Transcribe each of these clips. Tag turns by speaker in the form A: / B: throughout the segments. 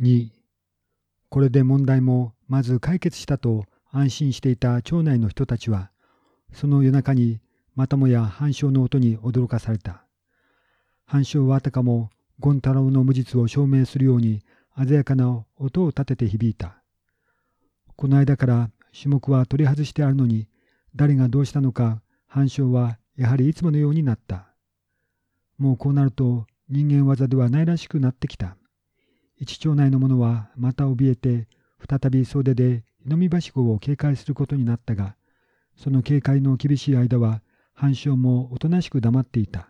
A: 2これで問題もまず解決したと安心していた町内の人たちはその夜中にまたもや反証の音に驚かされた。反証はあたかも権太郎の無実を証明するように鮮やかな音を立てて響いた。この間から種目は取り外してあるのに誰がどうしたのか反証はやはりいつものようになった。もうこうなると人間技ではないらしくなってきた。一町内の者はまた怯えて再び袖で日みばしごを警戒することになったがその警戒の厳しい間は反証もおとなしく黙っていた。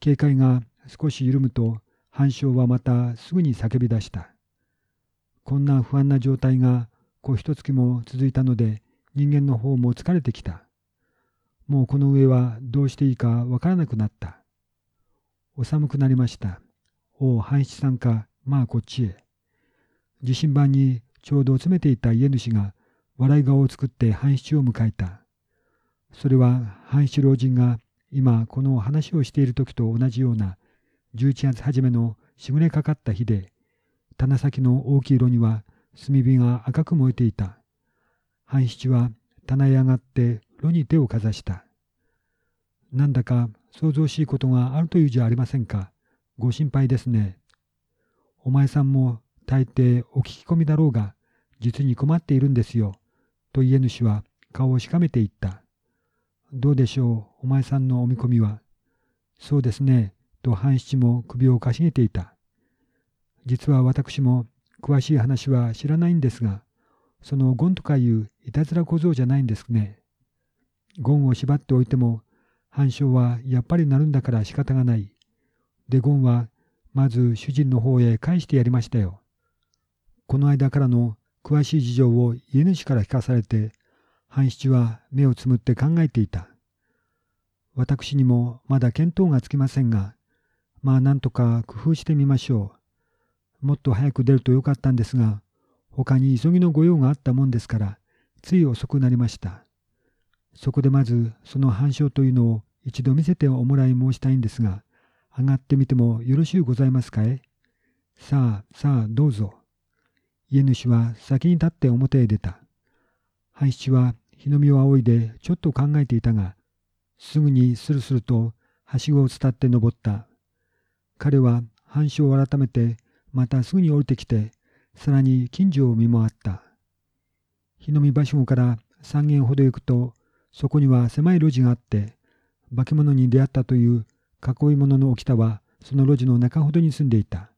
A: 警戒が少し緩むと反証はまたすぐに叫び出した。こんな不安な状態が小一月も続いたので人間の方も疲れてきた。もうこの上はどうしていいかわからなくなった。お寒くなりました。おお半七さんか。まあこっちへ。地震盤にちょうど詰めていた家主が笑い顔を作って半七を迎えた。それは半七老人が今この話をしている時と同じような11月初めのしぐれかかった日で棚先の大きい炉には炭火が赤く燃えていた。半七は棚へ上がって炉に手をかざした。なんだか想像しいことがあるというじゃありませんか。ご心配ですね。お前さんも大抵お聞き込みだろうが実に困っているんですよと家主は顔をしかめていったどうでしょうお前さんのお見込みはそうですねと半七も首をかしげていた。実は私も詳しい話は知らないんですが、そのゴンとかいういたずら小僧じゃないんですね。ゴンを縛っておいても、反証はやっぱりなるんだから仕方がない。で、ゴンはまず主人の方へ返してやりましたよ。この間からの詳しい事情を家主から聞かされて、半七は目をつむって考えていた。私にもまだ見当がつきませんが、まあなんとか工夫してみましょう。もっと早く出るとよかったんですが、他に急ぎの御用があったもんですから、つい遅くなりました。そこでまずその反証というのを一度見せておもらい申したいんですが、上がってみてもよろしゅうございますかえさあ、さあ、どうぞ。家主は先に立って表へ出た。半七は日の目を仰いでちょっと考えていたが、すぐにスルスルとはしごを伝って登った。彼は半鐘を改めてまたすぐに降りてきてさらに近所を見回った日の見場所から3軒ほど行くとそこには狭い路地があって化け物に出会ったという囲い物の置田はその路地の中ほどに住んでいた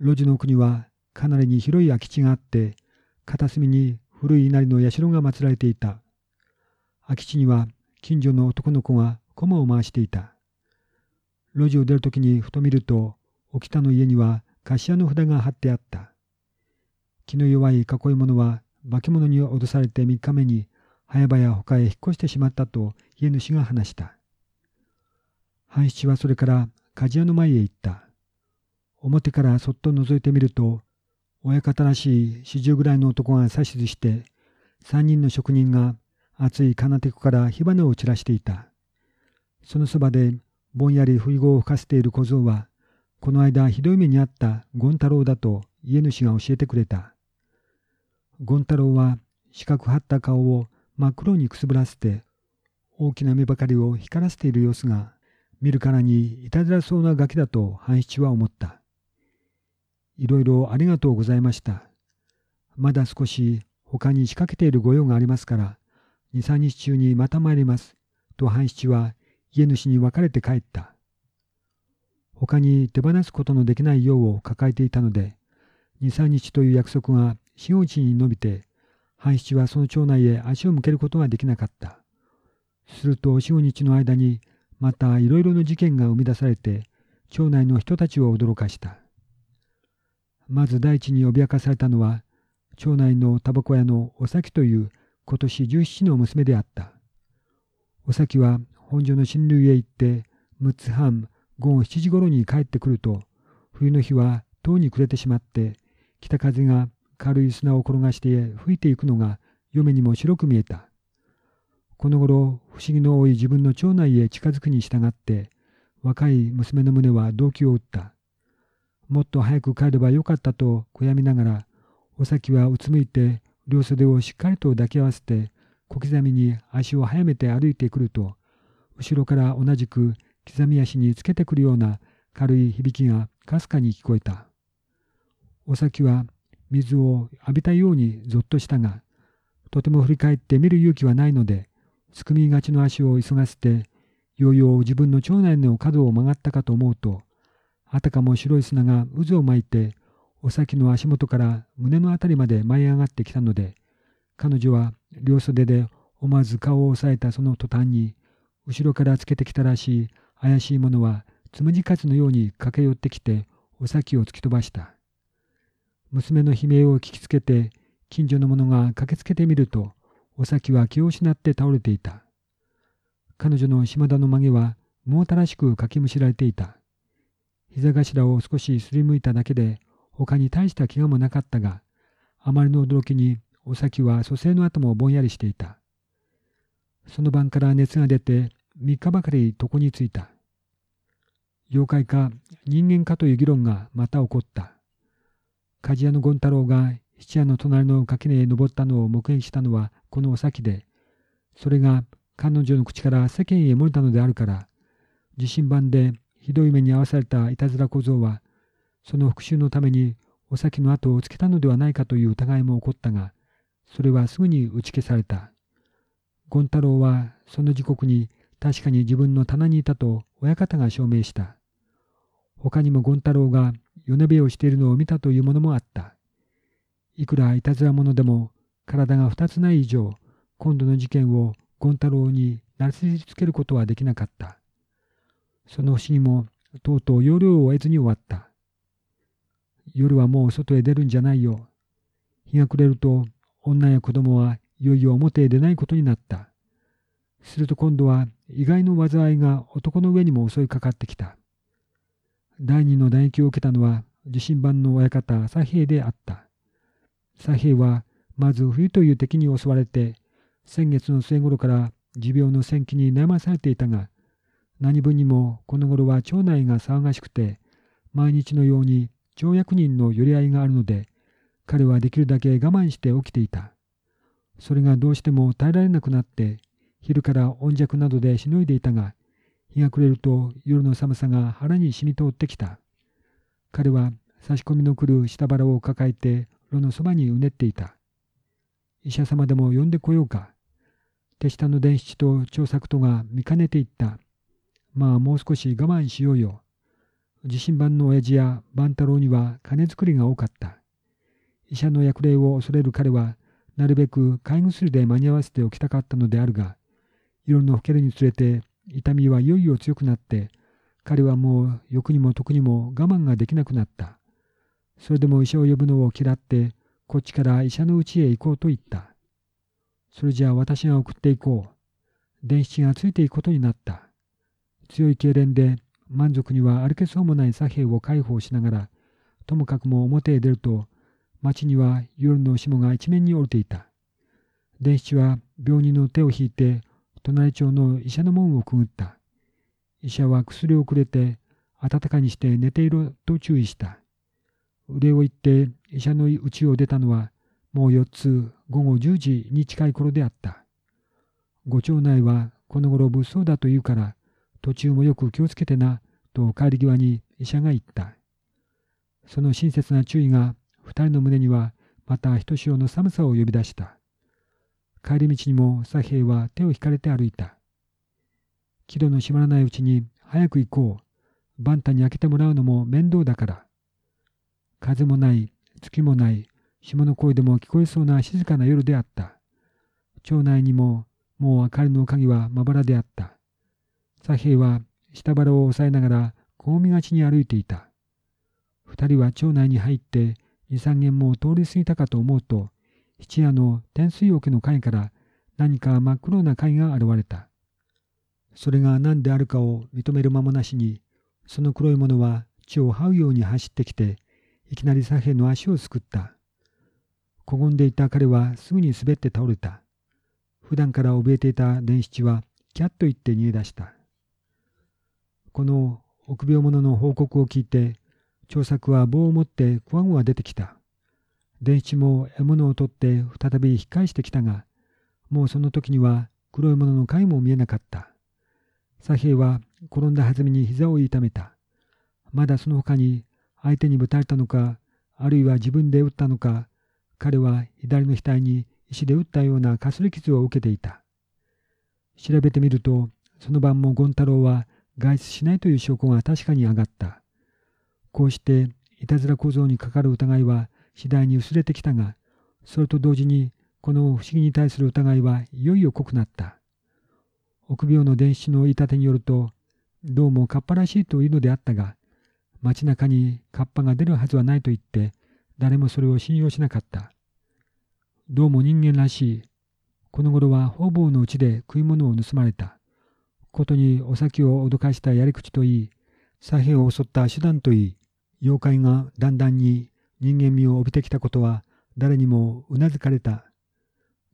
A: 路地の奥にはかなりに広い空き地があって片隅に古い稲荷の社が祀られていた空き地には近所の男の子が駒を回していた路地を出るときにふと見ると、沖田の家には菓の札が貼ってあった。気の弱い囲い者は化け物に脅されて3日目に早々他へ引っ越してしまったと家主が話した。半七はそれから鍛冶屋の前へ行った。表からそっと覗いてみると、親方らしい四十ぐらいの男が指図して、三人の職人が熱い金手から火花を散らしていた。そのそばでぼんやり不意語を吹かせている小僧は、この間ひどい目にあった権太郎だと家主が教えてくれた。権太郎は四角張った顔を真っ黒にくすぶらせて、大きな目ばかりを光らせている様子が、見るからにいたずらそうなガキだと半七は思った。いろいろありがとうございました。まだ少し他に仕掛けている御用がありますから、二三日中にまた参ります。と半七は家主に別れて帰った。他に手放すことのできない用を抱えていたので、二三日という約束が四五日に伸びて、半七はその町内へ足を向けることができなかった。すると四五日の間にまたいろいろな事件が生み出されて、町内の人たちを驚かした。まず第一に脅かされたのは、町内のタバコ屋のお咲という今年十七の娘であった。お咲は本所の親類へ行って6つ半午後7時頃に帰ってくると冬の日は塔に暮れてしまって北風が軽い砂を転がして吹いていくのが嫁にも白く見えた。この頃不思議の多い自分の町内へ近づくに従って若い娘の胸は動機を打った。もっと早く帰ればよかったと悔やみながら、お咲はうつむいて両袖をしっかりと抱き合わせて小刻みに足を速めて歩いてくると、後ろから同じく刻み足につけてくるような軽い響きがかすかに聞こえた。お咲は水を浴びたようにぞっとしたが、とても振り返って見る勇気はないので、すくみがちの足を急がせて、ようよう自分の腸内の角を曲がったかと思うと、あたかも白い砂が渦を巻いて、お咲の足元から胸のあたりまで舞い上がってきたので、彼女は両袖で思わず顔を押さえたその途端に、後ろからつけてきたらしい怪しいものはつむじかつのように駆け寄ってきて、お咲を突き飛ばした。娘の悲鳴を聞きつけて、近所の者が駆けつけてみると、お咲は気を失って倒れていた。彼女の島田の曲げは、もうたらしくかきむしられていた。膝頭を少しすりむいただけで、他に大した怪我もなかったが、あまりの驚きにお咲は蘇生の後もぼんやりしていた。その晩から熱が出て3日ばかり床についた。妖怪か人間かという議論がまた起こった。鍛冶屋の権太郎が質屋の隣の垣根へ登ったのを目撃したのはこのお先で、それが彼女の口から世間へ漏れたのであるから、地震版でひどい目に遭わされたいたずら小僧は、その復讐のためにお先の後をつけたのではないかという疑いも起こったが、それはすぐに打ち消された。権太郎はその時刻に確かに自分の棚にいたと親方が証明した。他にも権太郎が夜寝べをしているのを見たというものもあった。いくらいたずら者でも体が二つない以上、今度の事件を権太郎になすりつけることはできなかった。その不思議もとうとう要領を得ずに終わった。夜はもう外へ出るんじゃないよ。日が暮れると女や子供はいよいよ表へ出ないことになった。すると今度は意外の災いが男の上にも襲いかかってきた。第二の打撃を受けたのは受信版の親方左平であった。左平はまず冬という敵に襲われて、先月の末頃から持病の戦記に悩まされていたが、何分にもこの頃は町内が騒がしくて、毎日のように町役人の寄り合いがあるので、彼はできるだけ我慢して起きていた。それがどうしても耐えられなくなって、昼から温弱などでしのいでいたが、日が暮れると夜の寒さが腹に染み通ってきた。彼は差し込みの来る下腹を抱えて炉のそばにうねっていた。医者様でも呼んでこようか。手下の伝七と長作とが見かねていった。まあもう少し我慢しようよ。地震版の親父や万太郎には金作りが多かった。医者の役例を恐れる彼は、なるべく買い薬で間に合わせておきたかったのであるが、夜の更けるにつれて痛みはいよいよ強くなって、彼はもう欲にも得にも我慢ができなくなった。それでも医者を呼ぶのを嫌って、こっちから医者の家へ行こうと言った。それじゃあ私が送っていこう。伝七がついていくことになった。強い痙攣で満足には歩けそうもない左兵を解放しながら、ともかくも表へ出ると、町には夜の霜が一面に降りていた。伝七は病人の手を引いて、隣町の医者の門をくぐった。医者は薬をくれて、暖かにして寝ていると注意した。腕を行って医者の家を出たのは、もう四つ午後十時に近い頃であった。ご町内はこの頃物騒だと言うから、途中もよく気をつけてな、と帰り際に医者が言った。その親切な注意が二人の胸にはまたひとしおの寒さを呼び出した。帰り道にも左平は手を引かれて歩いた。木戸の閉まらないうちに早く行こう。バンタに開けてもらうのも面倒だから。風もない、月もない、霜の声でも聞こえそうな静かな夜であった。町内にももう明かりの鍵はまばらであった。左平は下腹を押さえながら小みがちに歩いていた。二人は町内に入って二三軒も通り過ぎたかと思うと、七夜の天水桶の貝から何か真っ黒な貝が現れた。それが何であるかを認める間もなしに、その黒いものは地を這うように走ってきて、いきなり左平の足をすくった。こごんでいた彼はすぐに滑って倒れた。普段から怯えていた伝七はキャッと言って逃げ出した。この臆病者の報告を聞いて、長作は棒を持ってクワゴは出てきた。伝七も獲物を取って再び引き返してきたが、もうその時には黒いものの影も見えなかった。左平は転んだ弾みに膝を痛めた。まだその他に相手にぶたれたのか、あるいは自分で撃ったのか、彼は左の額に石で打ったようなかすり傷を受けていた。調べてみると、その晩も権太郎は外出しないという証拠が確かに上がった。こうして、いたずら小僧にかかる疑いは次第に薄れてきたが、それと同時に、この不思議に対する疑いはいよいよ濃くなった。臆病の伝子の言い立てによると、どうもカッパらしいというのであったが、街中にカッパが出るはずはないと言って、誰もそれを信用しなかった。どうも人間らしい。この頃は方々のうちで食い物を盗まれた。ことにお先を脅かしたやり口といい、左兵を襲った手段といい、妖怪がだんだんに人間味を帯びてきたことは誰にもうなずかれた。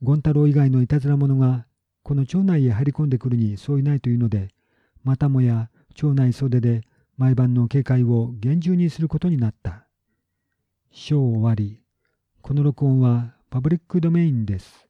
A: 権太郎以外のいたずら者がこの町内へ張り込んでくるにそういないというので、またもや町内袖で毎晩の警戒を厳重にすることになった。章終わり。この録音はパブリックドメインです。